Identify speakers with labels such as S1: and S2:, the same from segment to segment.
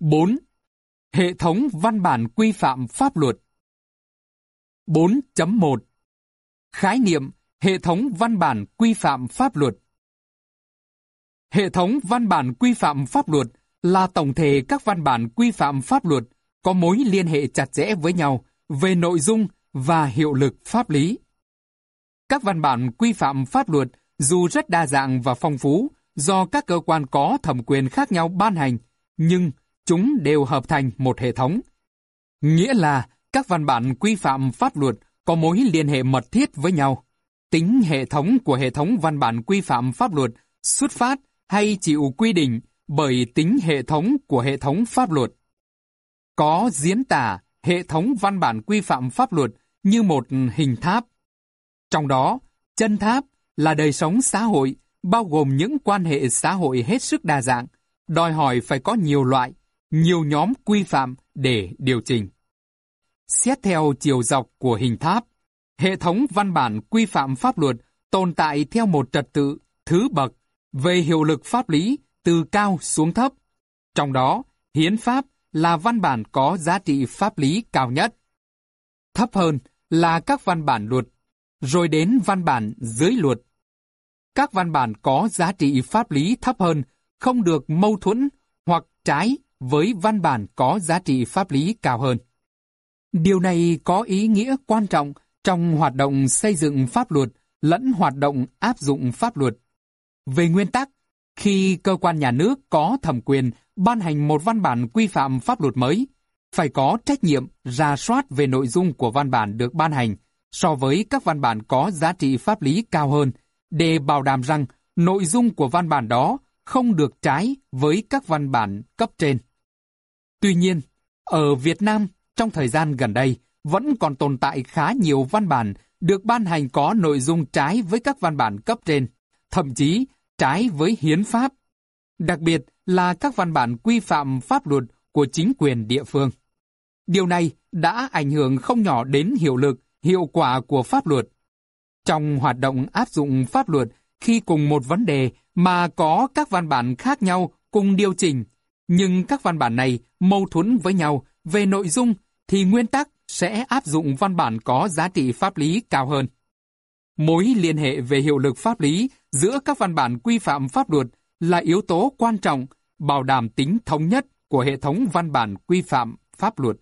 S1: 4. Hệ thống văn bản quy phạm pháp luật 4.1 Khái niệm Hệ thống văn bản quy phạm pháp luật Hệ thống văn bản quy phạm pháp luật là tổng thể các văn bản quy phạm pháp luật có mối liên hệ chặt chẽ với nhau về nội dung và hiệu lực pháp lý. Các văn bản quy phạm pháp luật dù rất đa dạng và phong phú do các cơ quan có thẩm quyền khác nhau ban hành, nhưng chúng đều hợp thành một hệ thống. Nghĩa là các văn bản quy phạm pháp luật có mối liên hệ mật thiết với nhau. Tính hệ thống của hệ thống văn bản quy phạm pháp luật xuất phát hay chịu quy định bởi tính hệ thống của hệ thống pháp luật. Có diễn tả hệ thống văn bản quy phạm pháp luật như một hình tháp. Trong đó, chân tháp là đời sống xã hội, bao gồm những quan hệ xã hội hết sức đa dạng, đòi hỏi phải có nhiều loại, nhiều nhóm quy phạm để điều chỉnh. Xét theo chiều dọc của hình tháp, hệ thống văn bản quy phạm pháp luật tồn tại theo một trật tự, thứ bậc, về hiệu lực pháp lý từ cao xuống thấp. Trong đó, hiến pháp là văn bản có giá trị pháp lý cao nhất. Thấp hơn là các văn bản luật, rồi đến văn bản dưới luật. Các văn bản có giá trị pháp lý thấp hơn không được mâu thuẫn hoặc trái với văn bản có giá trị pháp lý cao hơn. Điều này có ý nghĩa quan trọng trong hoạt động xây dựng pháp luật lẫn hoạt động áp dụng pháp luật. Về nguyên tắc, khi cơ quan nhà nước có thẩm quyền ban hành một văn bản quy phạm pháp luật mới, phải có trách nhiệm ra soát về nội dung của văn bản được ban hành so với các văn bản có giá trị pháp lý cao hơn, để bảo đảm rằng nội dung của văn bản đó không được trái với các văn bản cấp trên. Tuy nhiên, ở Việt Nam, trong thời gian gần đây, vẫn còn tồn tại khá nhiều văn bản được ban hành có nội dung trái với các văn bản cấp trên, thậm chí trái với hiến pháp, đặc biệt là các văn bản quy phạm pháp luật của chính quyền địa phương. Điều này đã ảnh hưởng không nhỏ đến hiệu lực, hiệu quả của pháp luật. Trong hoạt động áp dụng pháp luật, khi cùng một vấn đề mà có các văn bản khác nhau cùng điều chỉnh, nhưng các văn bản này mâu thuẫn với nhau về nội dung thì nguyên tắc sẽ áp dụng văn bản có giá trị pháp lý cao hơn. Mối liên hệ về hiệu lực pháp lý giữa các văn bản quy phạm pháp luật là yếu tố quan trọng bảo đảm tính thống nhất của hệ thống văn bản quy phạm pháp luật.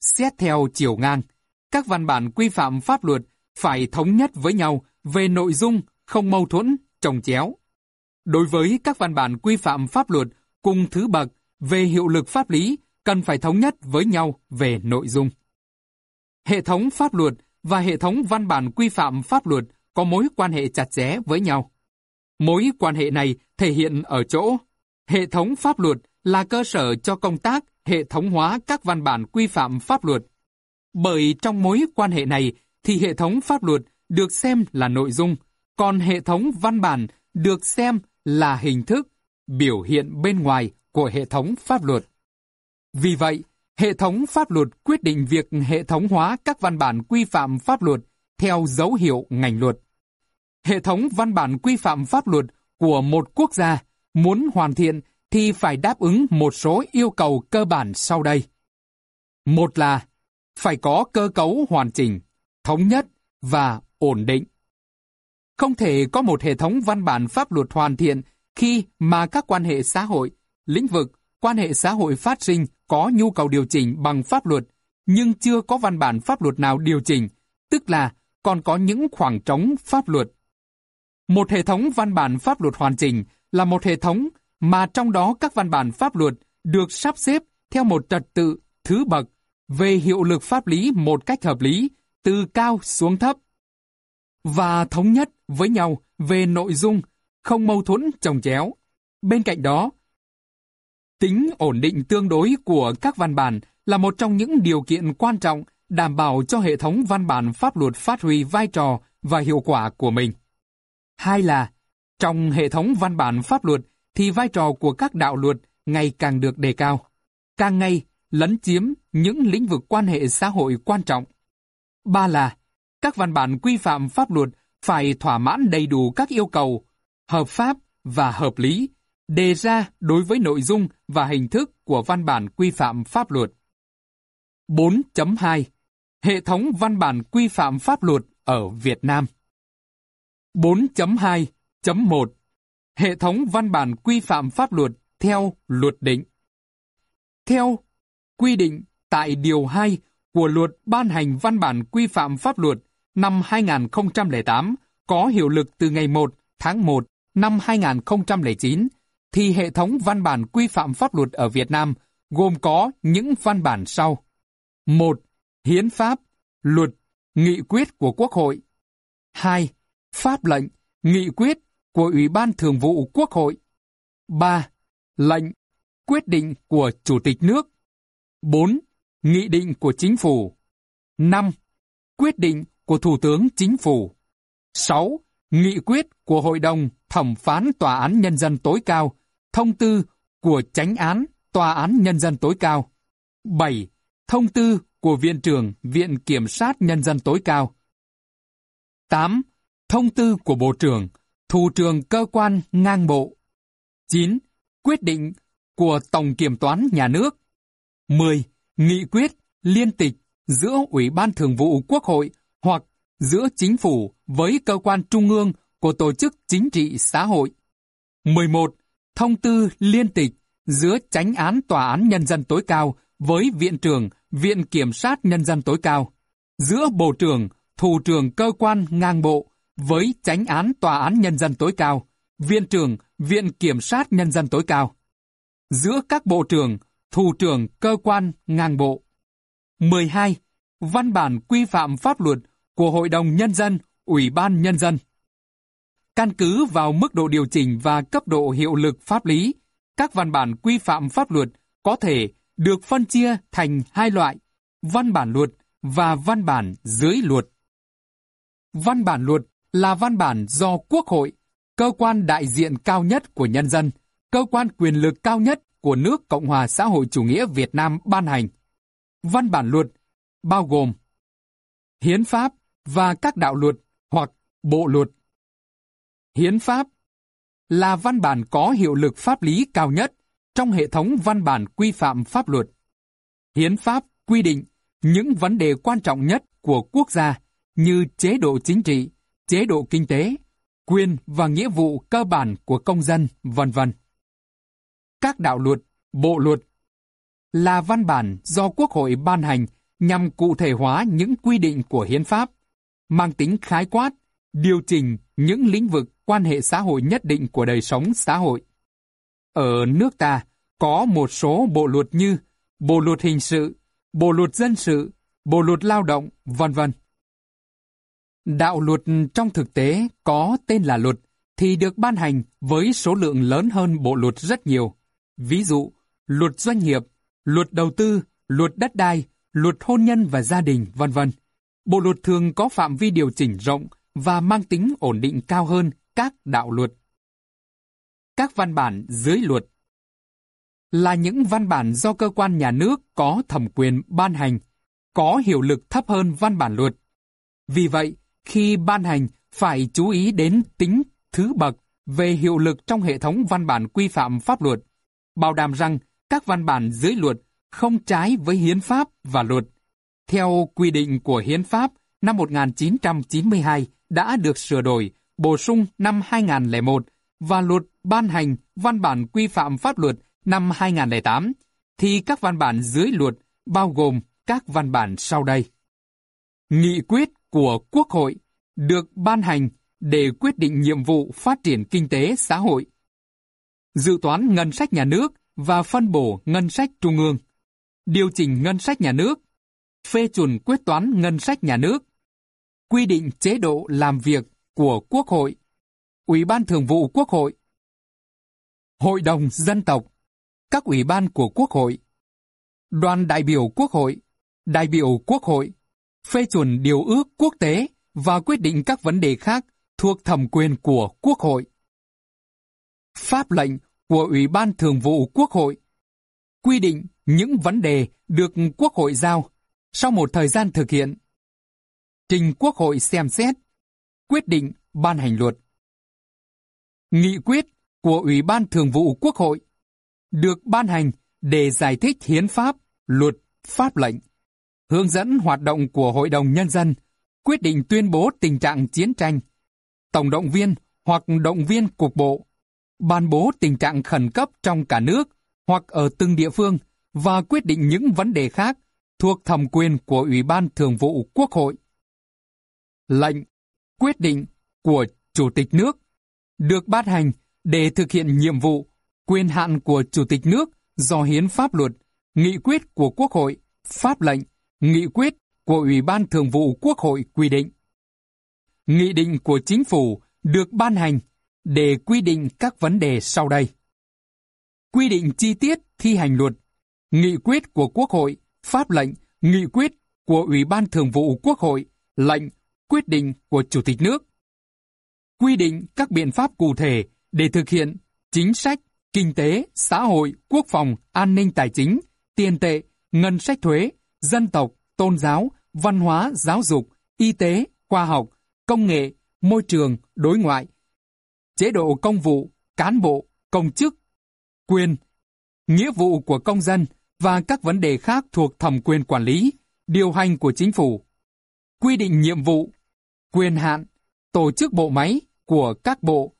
S1: Xét theo chiều ngang, các văn bản quy phạm pháp luật phải thống nhất với nhau về nội dung không mâu thuẫn, trồng chéo. Đối với các văn bản quy phạm pháp luật cùng thứ bậc về hiệu lực pháp lý cần phải thống nhất với nhau về nội dung. Hệ thống pháp luật và hệ thống văn bản quy phạm pháp luật có mối quan hệ chặt chẽ với nhau. Mối quan hệ này thể hiện ở chỗ hệ thống pháp luật là cơ sở cho công tác hệ thống hóa các văn bản quy phạm pháp luật. Bởi trong mối quan hệ này thì hệ thống pháp luật được xem là nội dung, còn hệ thống văn bản được xem là hình thức, biểu hiện bên ngoài của hệ thống pháp luật. Vì vậy, hệ thống pháp luật quyết định việc hệ thống hóa các văn bản quy phạm pháp luật theo dấu hiệu ngành luật. Hệ thống văn bản quy phạm pháp luật của một quốc gia muốn hoàn thiện thì phải đáp ứng một số yêu cầu cơ bản sau đây. Một là phải có cơ cấu hoàn chỉnh, thống nhất và ổn định. Không thể có một hệ thống văn bản pháp luật hoàn thiện khi mà các quan hệ xã hội, lĩnh vực, quan hệ xã hội phát sinh có nhu cầu điều chỉnh bằng pháp luật, nhưng chưa có văn bản pháp luật nào điều chỉnh, tức là còn có những khoảng trống pháp luật. Một hệ thống văn bản pháp luật hoàn chỉnh là một hệ thống mà trong đó các văn bản pháp luật được sắp xếp theo một trật tự, thứ bậc, về hiệu lực pháp lý một cách hợp lý, từ cao xuống thấp, và thống nhất với nhau về nội dung, không mâu thuẫn trồng chéo. Bên cạnh đó, tính ổn định tương đối của các văn bản là một trong những điều kiện quan trọng đảm bảo cho hệ thống văn bản pháp luật phát huy vai trò và hiệu quả của mình. Hai là, trong hệ thống văn bản pháp luật thì vai trò của các đạo luật ngày càng được đề cao, càng ngày lấn chiếm những lĩnh vực quan hệ xã hội quan trọng. Ba là, các văn bản quy phạm pháp luật phải thỏa mãn đầy đủ các yêu cầu, hợp pháp và hợp lý, đề ra đối với nội dung và hình thức của văn bản quy phạm pháp luật. 4.2 Hệ thống văn bản quy phạm pháp luật ở Việt Nam 4.2.1 Hệ thống văn bản quy phạm pháp luật theo luật định Theo quy định tại Điều 2 của Luật ban hành văn bản quy phạm pháp luật năm 2008 có hiệu lực từ ngày 1 tháng 1 năm 2009, thì hệ thống văn bản quy phạm pháp luật ở Việt Nam gồm có những văn bản sau. 1. Hiến pháp, luật, nghị quyết của Quốc hội. 2. Pháp lệnh, nghị quyết của Ủy ban Thường vụ Quốc hội. 3. Lệnh, quyết định của Chủ tịch nước. 4. Nghị định của Chính phủ. 5. Quyết định của Thủ tướng Chính phủ. 6. Nghị quyết của Hội đồng Thẩm phán Tòa án Nhân dân tối cao, thông tư của Chánh án Tòa án Nhân dân tối cao. 7. Thông tư của Viện trưởng Viện Kiểm sát Nhân dân tối cao. 8. Thông tư của Bộ trưởng, Thủ trưởng cơ quan ngang bộ. 9. Quyết định của Tổng Kiểm toán Nhà nước. 10. Nghị quyết liên tịch giữa Ủy ban Thường vụ Quốc hội hoặc giữa chính phủ với cơ quan trung ương của tổ chức chính trị xã hội. 11. Thông tư liên tịch giữa tránh án Tòa án Nhân dân tối cao với Viện trưởng Viện Kiểm sát Nhân dân tối cao, giữa Bộ trưởng, Thủ trưởng cơ quan ngang bộ với tránh án Tòa án Nhân dân tối cao, Viện trưởng Viện Kiểm sát Nhân dân tối cao, giữa các Bộ trưởng, Thủ trưởng cơ quan ngang bộ. 12. Văn bản quy phạm pháp luật của Hội đồng Nhân dân, Ủy ban Nhân dân. Căn cứ vào mức độ điều chỉnh và cấp độ hiệu lực pháp lý, các văn bản quy phạm pháp luật có thể được phân chia thành hai loại, văn bản luật và văn bản dưới luật. Văn bản luật là văn bản do Quốc hội, cơ quan đại diện cao nhất của nhân dân, cơ quan quyền lực cao nhất của nước Cộng hòa xã hội chủ nghĩa Việt Nam ban hành. Văn bản luật bao gồm Hiến pháp và các đạo luật hoặc bộ luật. Hiến pháp là văn bản có hiệu lực pháp lý cao nhất trong hệ thống văn bản quy phạm pháp luật. Hiến pháp quy định những vấn đề quan trọng nhất của quốc gia như chế độ chính trị, chế độ kinh tế, quyền và nghĩa vụ cơ bản của công dân, vân vân. Các đạo luật, bộ luật là văn bản do Quốc hội ban hành nhằm cụ thể hóa những quy định của hiến pháp, mang tính khái quát, điều chỉnh những lĩnh vực quan hệ xã hội nhất định của đời sống xã hội. Ở nước ta, có một số bộ luật như Bộ luật hình sự, Bộ luật dân sự, Bộ luật lao động, vân vân. Đạo luật trong thực tế có tên là luật thì được ban hành với số lượng lớn hơn bộ luật rất nhiều. Ví dụ, luật doanh nghiệp, luật đầu tư, luật đất đai, luật hôn nhân và gia đình, vân vân. Bộ luật thường có phạm vi điều chỉnh rộng và mang tính ổn định cao hơn các đạo luật. Các văn bản dưới luật là những văn bản do cơ quan nhà nước có thẩm quyền ban hành, có hiệu lực thấp hơn văn bản luật. Vì vậy, khi ban hành phải chú ý đến tính thứ bậc về hiệu lực trong hệ thống văn bản quy phạm pháp luật, bảo đảm rằng các văn bản dưới luật không trái với hiến pháp và luật. Theo quy định của hiến pháp năm 1992 đã được sửa đổi, bổ sung năm 2001 và luật ban hành văn bản quy phạm pháp luật năm 2008, thì các văn bản dưới luật bao gồm các văn bản sau đây. Nghị quyết của Quốc hội được ban hành để quyết định nhiệm vụ phát triển kinh tế xã hội, dự toán ngân sách nhà nước và phân bổ ngân sách trung ương, điều chỉnh ngân sách nhà nước, phê chuẩn quyết toán ngân sách nhà nước, quy định chế độ làm việc của Quốc hội, Ủy ban Thường vụ Quốc hội, Hội đồng Dân tộc, các ủy ban của Quốc hội, đoàn đại biểu Quốc hội, đại biểu Quốc hội, phê chuẩn điều ước quốc tế và quyết định các vấn đề khác thuộc thẩm quyền của Quốc hội. Pháp lệnh của Ủy ban Thường vụ Quốc hội quy định những vấn đề được Quốc hội giao sau một thời gian thực hiện. Trình Quốc hội xem xét, quyết định ban hành luật. Nghị quyết của Ủy ban Thường vụ Quốc hội được ban hành để giải thích hiến pháp, luật, pháp lệnh, hướng dẫn hoạt động của Hội đồng Nhân dân, quyết định tuyên bố tình trạng chiến tranh, tổng động viên hoặc động viên cục bộ, ban bố tình trạng khẩn cấp trong cả nước hoặc ở từng địa phương và quyết định những vấn đề khác thuộc thẩm quyền của Ủy ban Thường vụ Quốc hội. Lệnh, quyết định của Chủ tịch nước được ban hành để thực hiện nhiệm vụ, quyền hạn của Chủ tịch nước do hiến pháp luật, nghị quyết của Quốc hội, pháp lệnh, nghị quyết của Ủy ban Thường vụ Quốc hội quy định. Nghị định của Chính phủ được ban hành để quy định các vấn đề sau đây. Quy định chi tiết thi hành luật, nghị quyết của Quốc hội, pháp lệnh, nghị quyết của Ủy ban Thường vụ Quốc hội, lệnh, quyết định của Chủ tịch nước. Quy định các biện pháp cụ thể để thực hiện chính sách, kinh tế, xã hội, quốc phòng, an ninh tài chính, tiền tệ, ngân sách thuế, dân tộc, tôn giáo, văn hóa, giáo dục, y tế, khoa học, công nghệ, môi trường, đối ngoại, chế độ công vụ, cán bộ, công chức, quyền, nghĩa vụ của công dân và các vấn đề khác thuộc thẩm quyền quản lý, điều hành của chính phủ. Quy định nhiệm vụ, quyền hạn, tổ chức bộ máy của các bộ,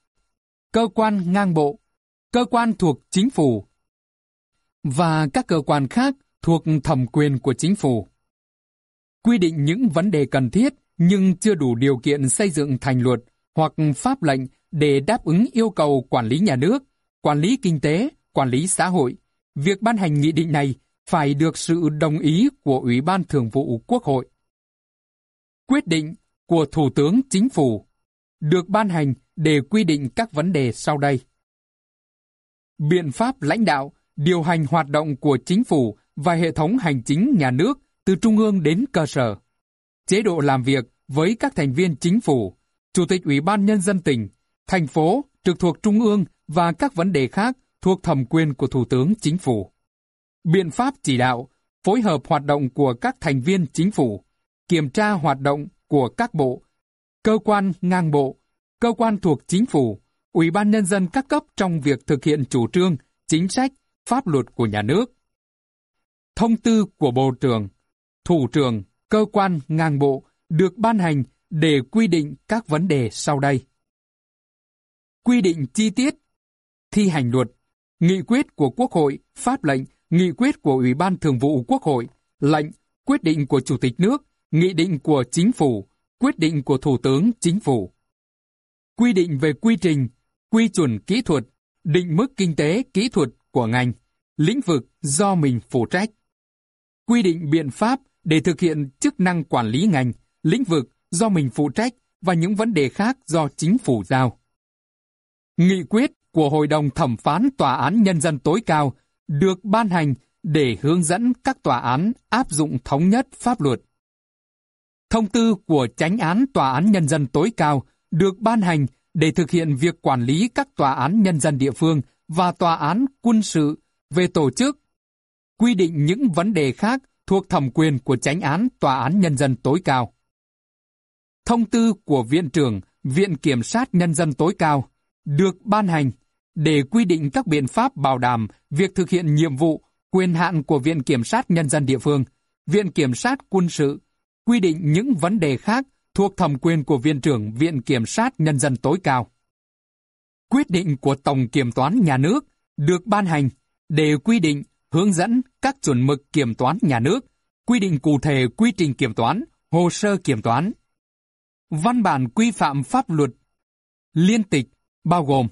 S1: cơ quan ngang bộ, cơ quan thuộc chính phủ và các cơ quan khác thuộc thẩm quyền của chính phủ. Quy định những vấn đề cần thiết nhưng chưa đủ điều kiện xây dựng thành luật hoặc pháp lệnh để đáp ứng yêu cầu quản lý nhà nước, quản lý kinh tế, quản lý xã hội. Việc ban hành nghị định này phải được sự đồng ý của Ủy ban Thường vụ Quốc hội. Quyết định của Thủ tướng Chính phủ được ban hành để quy định các vấn đề sau đây. Biện pháp lãnh đạo, điều hành hoạt động của chính phủ và hệ thống hành chính nhà nước từ trung ương đến cơ sở. Chế độ làm việc với các thành viên chính phủ, Chủ tịch Ủy ban Nhân dân tỉnh, thành phố trực thuộc trung ương và các vấn đề khác thuộc thẩm quyền của Thủ tướng Chính phủ. Biện pháp chỉ đạo, phối hợp hoạt động của các thành viên chính phủ, kiểm tra hoạt động của các bộ, cơ quan ngang bộ, cơ quan thuộc chính phủ, Ủy ban Nhân dân các cấp trong việc thực hiện chủ trương, chính sách, pháp luật của nhà nước. Thông tư của Bộ trưởng, Thủ trưởng, cơ quan ngang bộ được ban hành để quy định các vấn đề sau đây. Quy định chi tiết, thi hành luật, nghị quyết của Quốc hội, pháp lệnh, nghị quyết của Ủy ban Thường vụ Quốc hội, lệnh, quyết định của Chủ tịch nước, nghị định của Chính phủ, quyết định của Thủ tướng Chính phủ. Quy định về quy trình, quy chuẩn kỹ thuật, định mức kinh tế kỹ thuật của ngành, lĩnh vực do mình phụ trách. Quy định biện pháp để thực hiện chức năng quản lý ngành, lĩnh vực do mình phụ trách và những vấn đề khác do chính phủ giao. Nghị quyết của Hội đồng Thẩm phán Tòa án Nhân dân tối cao được ban hành để hướng dẫn các tòa án áp dụng thống nhất pháp luật. Thông tư của Chánh án Tòa án Nhân dân tối cao được ban hành để thực hiện việc quản lý các tòa án nhân dân địa phương và tòa án quân sự về tổ chức, quy định những vấn đề khác thuộc thẩm quyền của Chánh án Tòa án Nhân dân tối cao. Thông tư của Viện trưởng Viện Kiểm sát Nhân dân tối cao được ban hành để quy định các biện pháp bảo đảm việc thực hiện nhiệm vụ, quyền hạn của Viện Kiểm sát Nhân dân địa phương, Viện Kiểm sát quân sự, quy định những vấn đề khác thuộc thẩm quyền của Viện trưởng Viện Kiểm sát Nhân dân tối cao. Quyết định của Tổng Kiểm toán Nhà nước được ban hành để quy định, hướng dẫn các chuẩn mực kiểm toán nhà nước, quy định cụ thể quy trình kiểm toán, hồ sơ kiểm toán. Văn bản quy phạm pháp luật liên tịch bao gồm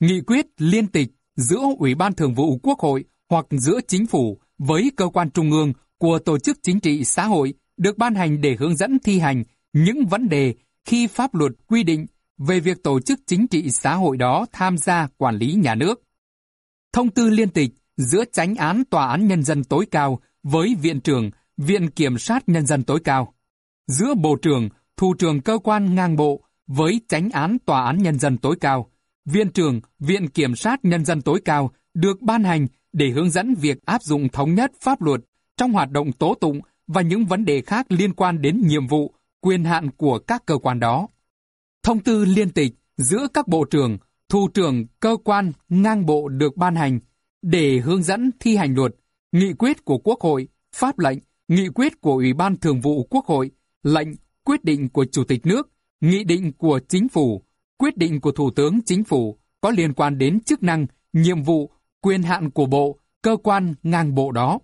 S1: Nghị quyết liên tịch giữa Ủy ban Thường vụ Quốc hội hoặc giữa chính phủ với cơ quan trung ương của tổ chức chính trị xã hội được ban hành để hướng dẫn thi hành những vấn đề khi pháp luật quy định về việc tổ chức chính trị xã hội đó tham gia quản lý nhà nước. Thông tư liên tịch giữa tránh án Tòa án Nhân dân tối cao với Viện trưởng Viện Kiểm sát Nhân dân tối cao, giữa Bộ trưởng, Thủ trưởng cơ quan ngang bộ với tránh án Tòa án Nhân dân tối cao, Viện trưởng Viện Kiểm sát Nhân dân tối cao được ban hành để hướng dẫn việc áp dụng thống nhất pháp luật trong hoạt động tố tụng và những vấn đề khác liên quan đến nhiệm vụ, quyền hạn của các cơ quan đó. Thông tư liên tịch giữa các bộ trưởng, thủ trưởng cơ quan ngang bộ được ban hành để hướng dẫn thi hành luật, nghị quyết của Quốc hội, pháp lệnh, nghị quyết của Ủy ban Thường vụ Quốc hội, lệnh, quyết định của Chủ tịch nước, nghị định của Chính phủ, quyết định của Thủ tướng Chính phủ có liên quan đến chức năng, nhiệm vụ, quyền hạn của bộ, cơ quan ngang bộ đó.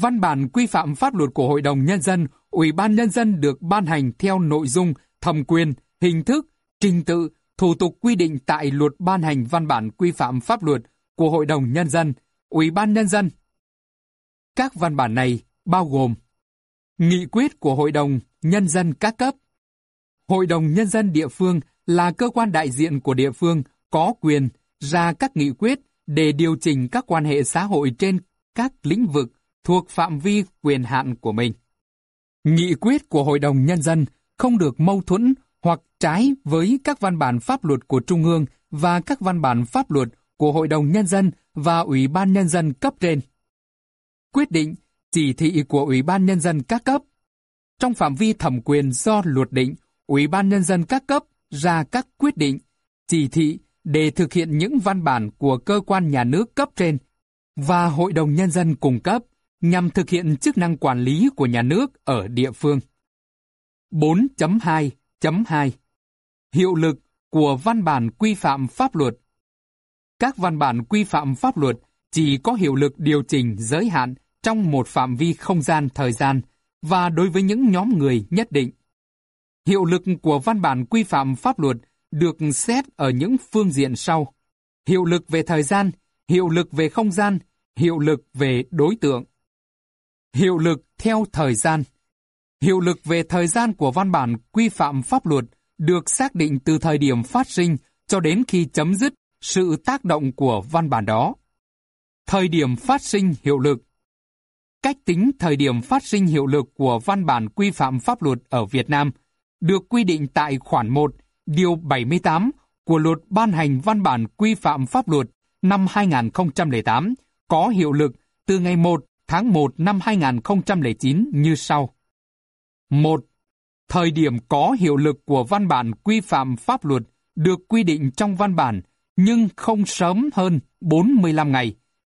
S1: Văn bản quy phạm pháp luật của Hội đồng Nhân dân, Ủy ban Nhân dân được ban hành theo nội dung, thẩm quyền, hình thức, trình tự, thủ tục quy định tại luật ban hành văn bản quy phạm pháp luật của Hội đồng Nhân dân, Ủy ban Nhân dân. Các văn bản này bao gồm Nghị quyết của Hội đồng Nhân dân các cấp Hội đồng Nhân dân địa phương là cơ quan đại diện của địa phương có quyền ra các nghị quyết để điều chỉnh các quan hệ xã hội trên các lĩnh vực thuộc phạm vi quyền hạn của mình. Nghị quyết của Hội đồng Nhân dân không được mâu thuẫn hoặc trái với các văn bản pháp luật của Trung ương và các văn bản pháp luật của Hội đồng Nhân dân và Ủy ban Nhân dân cấp trên. Quyết định, chỉ thị của Ủy ban Nhân dân các cấp. Trong phạm vi thẩm quyền do luật định, Ủy ban Nhân dân các cấp ra các quyết định, chỉ thị để thực hiện những văn bản của cơ quan nhà nước cấp trên và Hội đồng Nhân dân cung cấp nhằm thực hiện chức năng quản lý của nhà nước ở địa phương. 4.2.2 Hiệu lực của văn bản quy phạm pháp luật Các văn bản quy phạm pháp luật chỉ có hiệu lực điều chỉnh giới hạn trong một phạm vi không gian thời gian và đối với những nhóm người nhất định. Hiệu lực của văn bản quy phạm pháp luật được xét ở những phương diện sau. Hiệu lực về thời gian, hiệu lực về không gian, hiệu lực về đối tượng. Hiệu lực theo thời gian. Hiệu lực về thời gian của văn bản quy phạm pháp luật được xác định từ thời điểm phát sinh cho đến khi chấm dứt sự tác động của văn bản đó. Thời điểm phát sinh hiệu lực Cách tính thời điểm phát sinh hiệu lực của văn bản quy phạm pháp luật ở Việt Nam được quy định tại khoản 1, điều 78 của luật ban hành văn bản quy phạm pháp luật năm 2008 có hiệu lực từ ngày 1 tháng 1 năm 2009 như sau. 1. Thời điểm có hiệu lực của văn bản quy phạm pháp luật được quy định trong văn bản nhưng không sớm hơn 45 ngày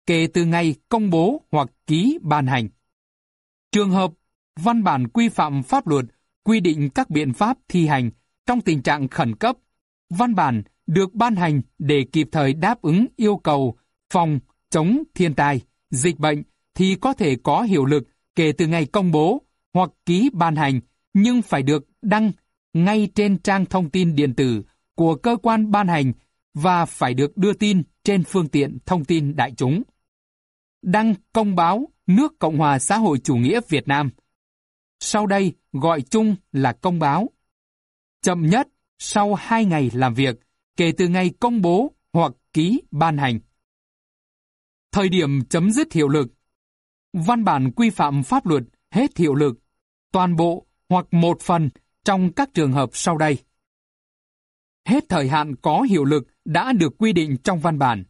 S1: kể từ ngày công bố hoặc ký ban hành. Trường hợp văn bản quy phạm pháp luật quy định các biện pháp thi hành trong tình trạng khẩn cấp, văn bản được ban hành để kịp thời đáp ứng yêu cầu phòng chống thiên tai, dịch bệnh thì có thể có hiệu lực kể từ ngày công bố hoặc ký ban hành, nhưng phải được đăng ngay trên trang thông tin điện tử của cơ quan ban hành và phải được đưa tin trên phương tiện thông tin đại chúng. Đăng công báo nước Cộng hòa xã hội chủ nghĩa Việt Nam. Sau đây gọi chung là công báo. Chậm nhất sau 2 ngày làm việc kể từ ngày công bố hoặc ký ban hành. Thời điểm chấm dứt hiệu lực Văn bản quy phạm pháp luật hết hiệu lực, toàn bộ hoặc một phần trong các trường hợp sau đây. Hết thời hạn có hiệu lực đã được quy định trong văn bản.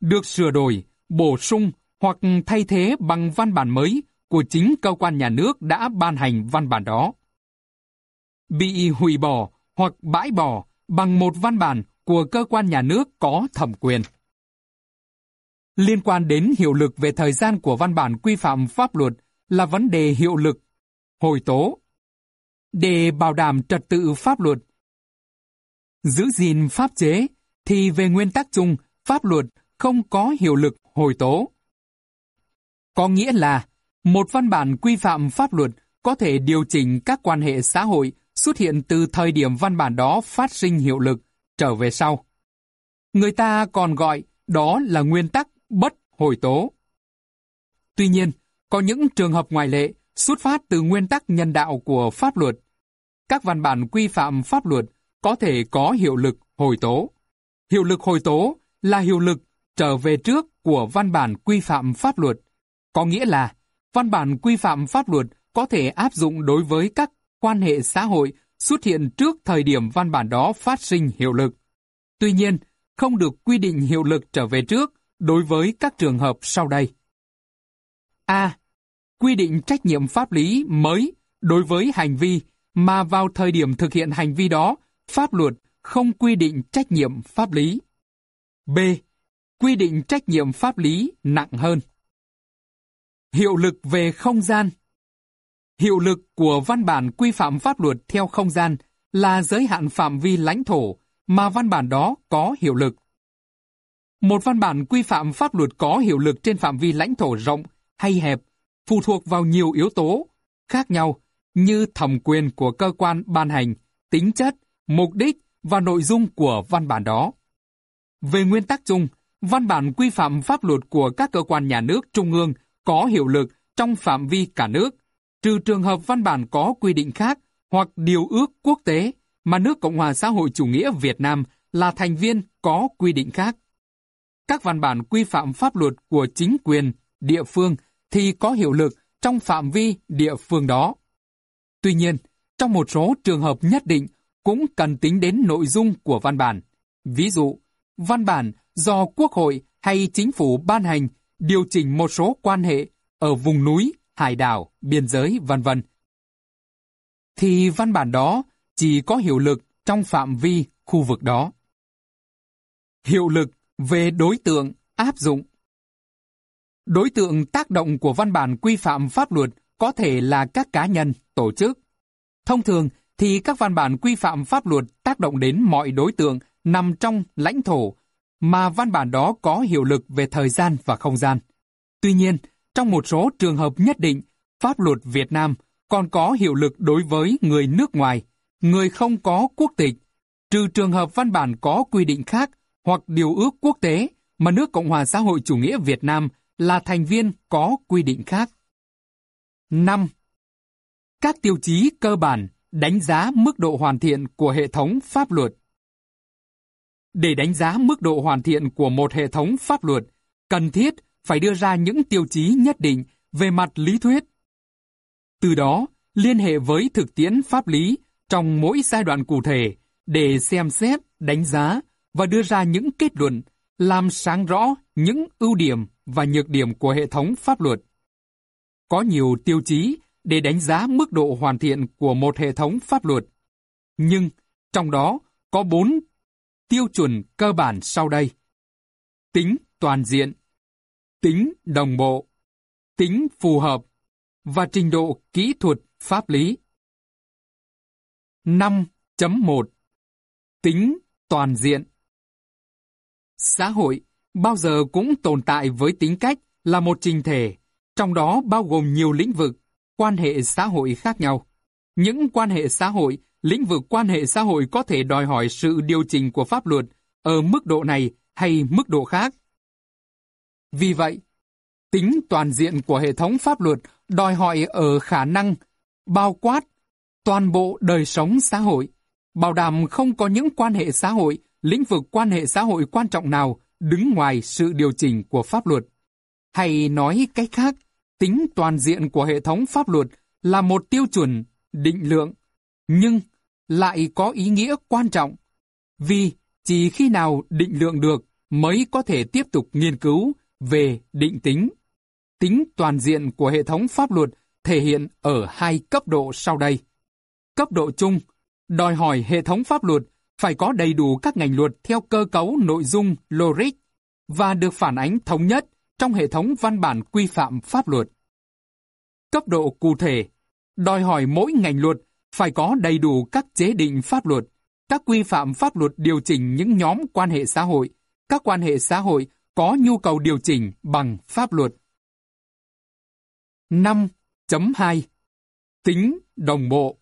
S1: Được sửa đổi, bổ sung hoặc thay thế bằng văn bản mới của chính cơ quan nhà nước đã ban hành văn bản đó. Bị hủy bỏ hoặc bãi bỏ bằng một văn bản của cơ quan nhà nước có thẩm quyền. Liên quan đến hiệu lực về thời gian của văn bản quy phạm pháp luật là vấn đề hiệu lực, hồi tố. Để bảo đảm trật tự pháp luật, giữ gìn pháp chế, thì về nguyên tắc chung, pháp luật không có hiệu lực hồi tố. Có nghĩa là, một văn bản quy phạm pháp luật có thể điều chỉnh các quan hệ xã hội xuất hiện từ thời điểm văn bản đó phát sinh hiệu lực trở về sau. Người ta còn gọi đó là nguyên tắc bất hồi tố. Tuy nhiên, có những trường hợp ngoại lệ xuất phát từ nguyên tắc nhân đạo của pháp luật. Các văn bản quy phạm pháp luật có thể có hiệu lực hồi tố. Hiệu lực hồi tố là hiệu lực trở về trước của văn bản quy phạm pháp luật. Có nghĩa là, văn bản quy phạm pháp luật có thể áp dụng đối với các quan hệ xã hội xuất hiện trước thời điểm văn bản đó phát sinh hiệu lực. Tuy nhiên, không được quy định hiệu lực trở về trước đối với các trường hợp sau đây. A. Quy định trách nhiệm pháp lý mới đối với hành vi mà vào thời điểm thực hiện hành vi đó, pháp luật không quy định trách nhiệm pháp lý. B. Quy định trách nhiệm pháp lý nặng hơn. Hiệu lực về không gian Hiệu lực của văn bản quy phạm pháp luật theo không gian là giới hạn phạm vi lãnh thổ mà văn bản đó có hiệu lực. Một văn bản quy phạm pháp luật có hiệu lực trên phạm vi lãnh thổ rộng hay hẹp phụ thuộc vào nhiều yếu tố khác nhau như thẩm quyền của cơ quan ban hành, tính chất, mục đích và nội dung của văn bản đó. Về nguyên tắc chung, văn bản quy phạm pháp luật của các cơ quan nhà nước trung ương có hiệu lực trong phạm vi cả nước, trừ trường hợp văn bản có quy định khác hoặc điều ước quốc tế mà nước Cộng hòa xã hội chủ nghĩa Việt Nam là thành viên có quy định khác. Các văn bản quy phạm pháp luật của chính quyền, địa phương thì có hiệu lực trong phạm vi địa phương đó. Tuy nhiên, trong một số trường hợp nhất định cũng cần tính đến nội dung của văn bản. Ví dụ, văn bản do Quốc hội hay chính phủ ban hành điều chỉnh một số quan hệ ở vùng núi, hải đảo, biên giới, vân vân. Thì văn bản đó chỉ có hiệu lực trong phạm vi khu vực đó. Hiệu lực về đối tượng áp dụng Đối tượng tác động của văn bản quy phạm pháp luật có thể là các cá nhân, tổ chức. Thông thường thì các văn bản quy phạm pháp luật tác động đến mọi đối tượng nằm trong lãnh thổ mà văn bản đó có hiệu lực về thời gian và không gian. Tuy nhiên, trong một số trường hợp nhất định, pháp luật Việt Nam còn có hiệu lực đối với người nước ngoài, người không có quốc tịch, trừ trường hợp văn bản có quy định khác hoặc điều ước quốc tế mà nước Cộng hòa xã hội chủ nghĩa Việt Nam là thành viên có quy định khác. 5. Các tiêu chí cơ bản đánh giá mức độ hoàn thiện của hệ thống pháp luật. Để đánh giá mức độ hoàn thiện của một hệ thống pháp luật, cần thiết phải đưa ra những tiêu chí nhất định về mặt lý thuyết. Từ đó, liên hệ với thực tiễn pháp lý trong mỗi giai đoạn cụ thể để xem xét, đánh giá và đưa ra những kết luận, làm sáng rõ những ưu điểm và nhược điểm của hệ thống pháp luật. Có nhiều tiêu chí để đánh giá mức độ hoàn thiện của một hệ thống pháp luật. Nhưng, trong đó có bốn tiêu chuẩn cơ bản sau đây. Tính toàn diện, tính đồng bộ, tính phù hợp và trình độ kỹ thuật pháp lý. 5.1 Tính toàn diện Xã hội bao giờ cũng tồn tại với tính cách là một trình thể, trong đó bao gồm nhiều lĩnh vực, quan hệ xã hội khác nhau. Những quan hệ xã hội, lĩnh vực quan hệ xã hội có thể đòi hỏi sự điều chỉnh của pháp luật ở mức độ này hay mức độ khác. Vì vậy, tính toàn diện của hệ thống pháp luật đòi hỏi ở khả năng bao quát toàn bộ đời sống xã hội, bảo đảm không có những quan hệ xã hội, lĩnh vực quan hệ xã hội quan trọng nào đứng ngoài sự điều chỉnh của pháp luật. Hay nói cách khác, tính toàn diện của hệ thống pháp luật là một tiêu chuẩn, định lượng, nhưng lại có ý nghĩa quan trọng, vì chỉ khi nào định lượng được mới có thể tiếp tục nghiên cứu về định tính. Tính toàn diện của hệ thống pháp luật thể hiện ở hai cấp độ sau đây. Cấp độ chung, đòi hỏi hệ thống pháp luật phải có đầy đủ các ngành luật theo cơ cấu nội dung logic và được phản ánh thống nhất trong hệ thống văn bản quy phạm pháp luật. Cấp độ cụ thể, đòi hỏi mỗi ngành luật phải có đầy đủ các chế định pháp luật, các quy phạm pháp luật điều chỉnh những nhóm quan hệ xã hội, các quan hệ xã hội có nhu cầu điều chỉnh bằng pháp luật. 5.2 Tính đồng bộ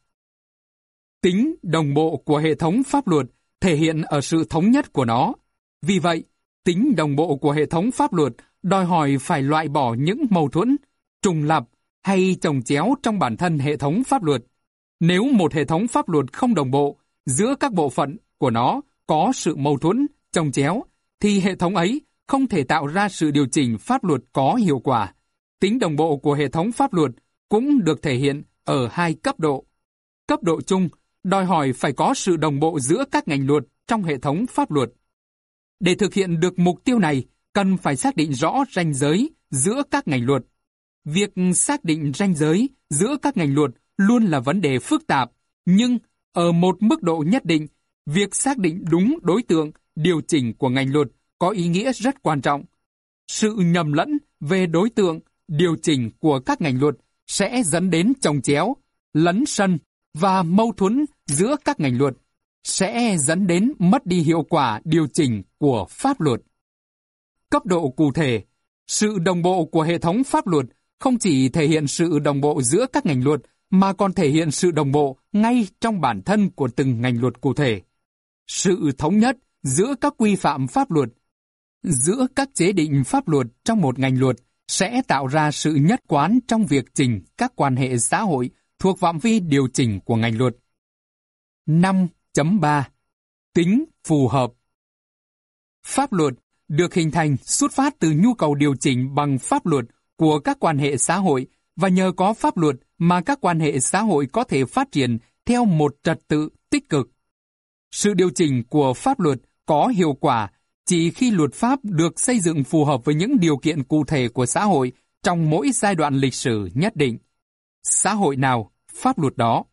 S1: Tính đồng bộ của hệ thống pháp luật thể hiện ở sự thống nhất của nó. Vì vậy, tính đồng bộ của hệ thống pháp luật đòi hỏi phải loại bỏ những mâu thuẫn, trùng lập hay trồng chéo trong bản thân hệ thống pháp luật. Nếu một hệ thống pháp luật không đồng bộ giữa các bộ phận của nó có sự mâu thuẫn, trồng chéo, thì hệ thống ấy không thể tạo ra sự điều chỉnh pháp luật có hiệu quả. Tính đồng bộ của hệ thống pháp luật cũng được thể hiện ở hai cấp độ. Cấp độ chung đòi hỏi phải có sự đồng bộ giữa các ngành luật trong hệ thống pháp luật. Để thực hiện được mục tiêu này, cần phải xác định rõ ranh giới giữa các ngành luật. Việc xác định ranh giới giữa các ngành luật luôn là vấn đề phức tạp, nhưng ở một mức độ nhất định Việc xác định đúng đối tượng, điều chỉnh của ngành luật có ý nghĩa rất quan trọng. Sự nhầm lẫn về đối tượng, điều chỉnh của các ngành luật sẽ dẫn đến trồng chéo, lấn sân và mâu thuẫn giữa các ngành luật, sẽ dẫn đến mất đi hiệu quả điều chỉnh của pháp luật. Cấp độ cụ thể, sự đồng bộ của hệ thống pháp luật không chỉ thể hiện sự đồng bộ giữa các ngành luật mà còn thể hiện sự đồng bộ ngay trong bản thân của từng ngành luật cụ thể. Sự thống nhất giữa các quy phạm pháp luật, giữa các chế định pháp luật trong một ngành luật sẽ tạo ra sự nhất quán trong việc chỉnh các quan hệ xã hội thuộc phạm vi điều chỉnh của ngành luật. 5.3 Tính phù hợp Pháp luật được hình thành, xuất phát từ nhu cầu điều chỉnh bằng pháp luật của các quan hệ xã hội và nhờ có pháp luật mà các quan hệ xã hội có thể phát triển theo một trật tự tích cực. Sự điều chỉnh của pháp luật có hiệu quả chỉ khi luật pháp được xây dựng phù hợp với những điều kiện cụ thể của xã hội trong mỗi giai đoạn lịch sử nhất định. Xã hội nào, pháp luật đó.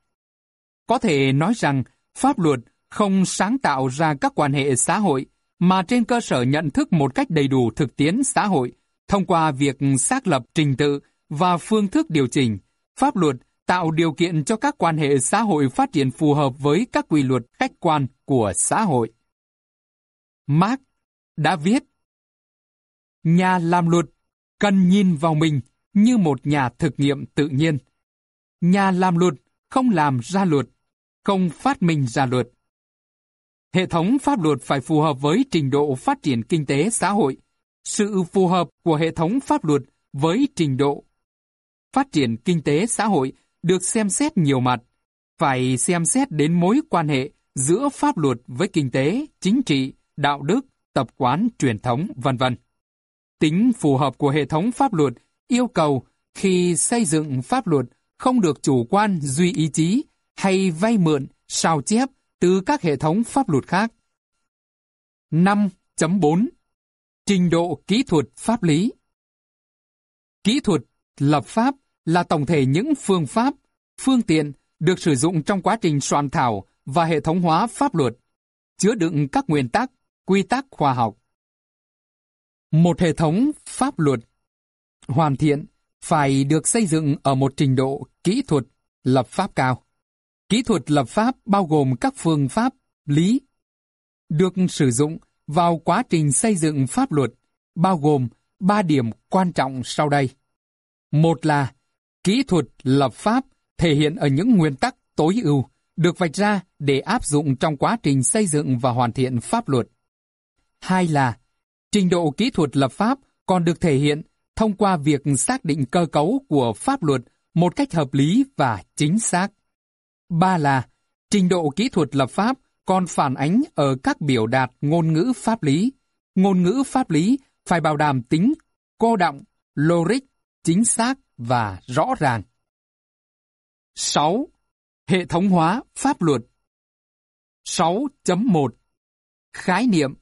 S1: Có thể nói rằng pháp luật không sáng tạo ra các quan hệ xã hội mà trên cơ sở nhận thức một cách đầy đủ thực tiễn xã hội thông qua việc xác lập trình tự và phương thức điều chỉnh, pháp luật tạo điều kiện cho các quan hệ xã hội phát triển phù hợp với các quy luật khách quan của xã hội. Mark đã viết Nhà làm luật cần nhìn vào mình như một nhà thực nghiệm tự nhiên. Nhà làm luật không làm ra luật, không phát minh ra luật. Hệ thống pháp luật phải phù hợp với trình độ phát triển kinh tế xã hội, sự phù hợp của hệ thống pháp luật với trình độ phát triển kinh tế xã hội được xem xét nhiều mặt, phải xem xét đến mối quan hệ giữa pháp luật với kinh tế, chính trị, đạo đức, tập quán, truyền thống, vân vân. Tính phù hợp của hệ thống pháp luật yêu cầu khi xây dựng pháp luật không được chủ quan duy ý chí hay vay mượn, sao chép từ các hệ thống pháp luật khác. 5.4 Trình độ kỹ thuật pháp lý Kỹ thuật lập pháp là tổng thể những phương pháp, phương tiện được sử dụng trong quá trình soạn thảo và hệ thống hóa pháp luật, chứa đựng các nguyên tắc, quy tắc khoa học. Một hệ thống pháp luật hoàn thiện phải được xây dựng ở một trình độ kỹ thuật lập pháp cao. Kỹ thuật lập pháp bao gồm các phương pháp, lý, được sử dụng vào quá trình xây dựng pháp luật, bao gồm ba điểm quan trọng sau đây. Một là kỹ thuật lập pháp thể hiện ở những nguyên tắc tối ưu được vạch ra để áp dụng trong quá trình xây dựng và hoàn thiện pháp luật. Hai là trình độ kỹ thuật lập pháp còn được thể hiện thông qua việc xác định cơ cấu của pháp luật một cách hợp lý và chính xác. Ba là trình độ kỹ thuật lập pháp còn phản ánh ở các biểu đạt ngôn ngữ pháp lý. Ngôn ngữ pháp lý phải bảo đảm tính cô động, logic, chính xác và rõ ràng. 6. Hệ thống hóa pháp luật 6.1 Khái niệm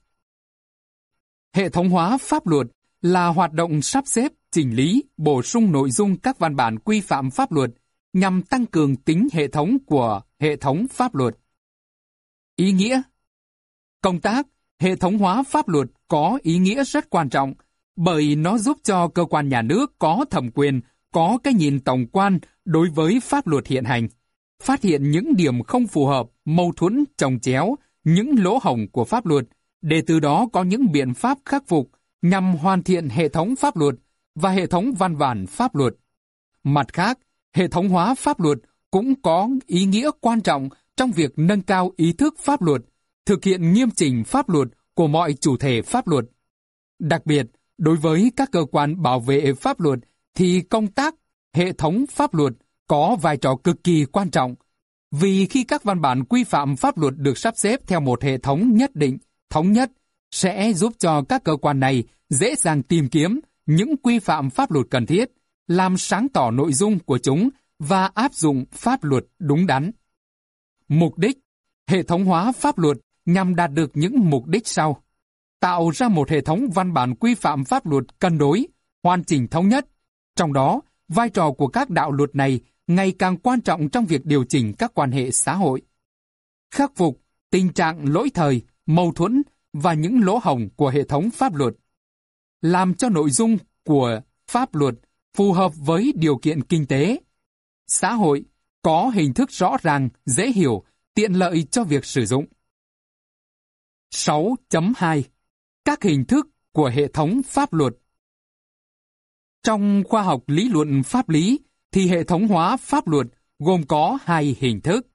S1: Hệ thống hóa pháp luật là hoạt động sắp xếp, chỉnh lý, bổ sung nội dung các văn bản quy phạm pháp luật nhằm tăng cường tính hệ thống của hệ thống pháp luật. Ý nghĩa Công tác hệ thống hóa pháp luật có ý nghĩa rất quan trọng bởi nó giúp cho cơ quan nhà nước có thẩm quyền, có cái nhìn tổng quan đối với pháp luật hiện hành, phát hiện những điểm không phù hợp, mâu thuẫn, trồng chéo, những lỗ hổng của pháp luật, để từ đó có những biện pháp khắc phục nhằm hoàn thiện hệ thống pháp luật và hệ thống văn bản pháp luật. Mặt khác, hệ thống hóa pháp luật cũng có ý nghĩa quan trọng trong việc nâng cao ý thức pháp luật, thực hiện nghiêm chỉnh pháp luật của mọi chủ thể pháp luật. Đặc biệt, đối với các cơ quan bảo vệ pháp luật thì công tác hệ thống pháp luật có vai trò cực kỳ quan trọng, vì khi các văn bản quy phạm pháp luật được sắp xếp theo một hệ thống nhất định, thống nhất, sẽ giúp cho các cơ quan này dễ dàng tìm kiếm những quy phạm pháp luật cần thiết, làm sáng tỏ nội dung của chúng và áp dụng pháp luật đúng đắn. Mục đích Hệ thống hóa pháp luật nhằm đạt được những mục đích sau. Tạo ra một hệ thống văn bản quy phạm pháp luật cân đối, hoàn chỉnh thống nhất. Trong đó, vai trò của các đạo luật này ngày càng quan trọng trong việc điều chỉnh các quan hệ xã hội. Khắc phục tình trạng lỗi thời, mâu thuẫn và những lỗ hổng của hệ thống pháp luật. Làm cho nội dung của pháp luật phù hợp với điều kiện kinh tế, xã hội, có hình thức rõ ràng, dễ hiểu, tiện lợi cho việc sử dụng. 6.2 Các hình thức của hệ thống pháp luật Trong khoa học lý luận pháp lý thì hệ thống hóa pháp luật gồm có hai hình thức.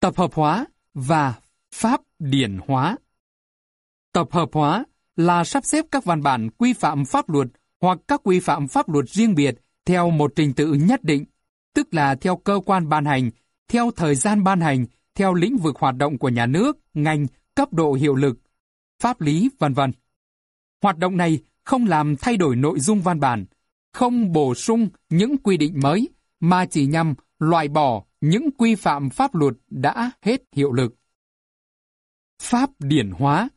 S1: Tập hợp hóa và pháp điển hóa. Tập hợp hóa là sắp xếp các văn bản quy phạm pháp luật hoặc các quy phạm pháp luật riêng biệt theo một trình tự nhất định, tức là theo cơ quan ban hành, theo thời gian ban hành, theo lĩnh vực hoạt động của nhà nước, ngành, cấp độ hiệu lực, pháp lý, vân vân. Hoạt động này không làm thay đổi nội dung văn bản, không bổ sung những quy định mới, mà chỉ nhằm loại bỏ những quy phạm pháp luật đã hết hiệu lực. Pháp điển hóa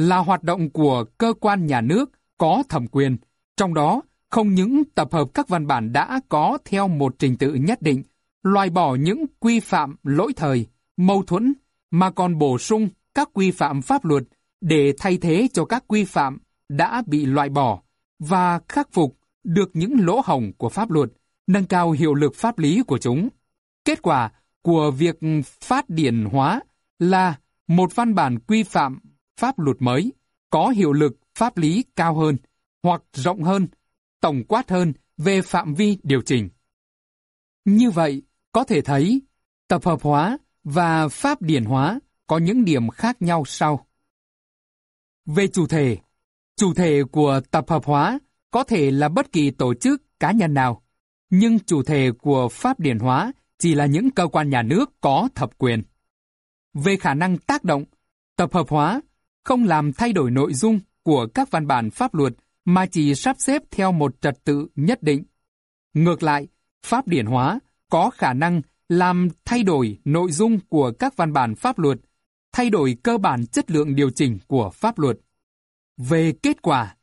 S1: là hoạt động của cơ quan nhà nước có thẩm quyền, trong đó không những tập hợp các văn bản đã có theo một trình tự nhất định, loại bỏ những quy phạm lỗi thời, mâu thuẫn, mà còn bổ sung các quy phạm pháp luật để thay thế cho các quy phạm đã bị loại bỏ và khắc phục được những lỗ hổng của pháp luật, nâng cao hiệu lực pháp lý của chúng. Kết quả của việc phát điển hóa là một văn bản quy phạm pháp luật mới, có hiệu lực pháp lý cao hơn hoặc rộng hơn, tổng quát hơn về phạm vi điều chỉnh. Như vậy, có thể thấy, tập hợp hóa và pháp điển hóa có những điểm khác nhau sau. Về chủ thể, chủ thể của tập hợp hóa có thể là bất kỳ tổ chức, cá nhân nào, nhưng chủ thể của pháp điển hóa chỉ là những cơ quan nhà nước có thẩm quyền. Về khả năng tác động, tập hợp hóa không làm thay đổi nội dung của các văn bản pháp luật mà chỉ sắp xếp theo một trật tự nhất định. Ngược lại, pháp điển hóa có khả năng làm thay đổi nội dung của các văn bản pháp luật, thay đổi cơ bản chất lượng điều chỉnh của pháp luật. Về kết quả,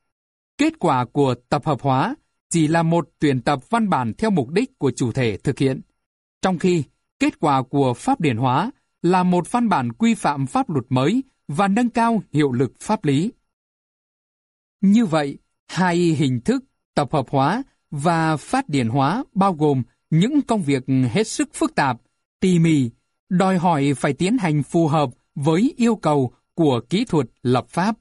S1: kết quả của tập hợp hóa chỉ là một tuyển tập văn bản theo mục đích của chủ thể thực hiện, trong khi kết quả của pháp điển hóa là một văn bản quy phạm pháp luật mới và nâng cao hiệu lực pháp lý. Như vậy, hai hình thức tập hợp hóa và phát điển hóa bao gồm những công việc hết sức phức tạp, tỉ mỉ, đòi hỏi phải tiến hành phù hợp với yêu cầu của kỹ thuật lập pháp.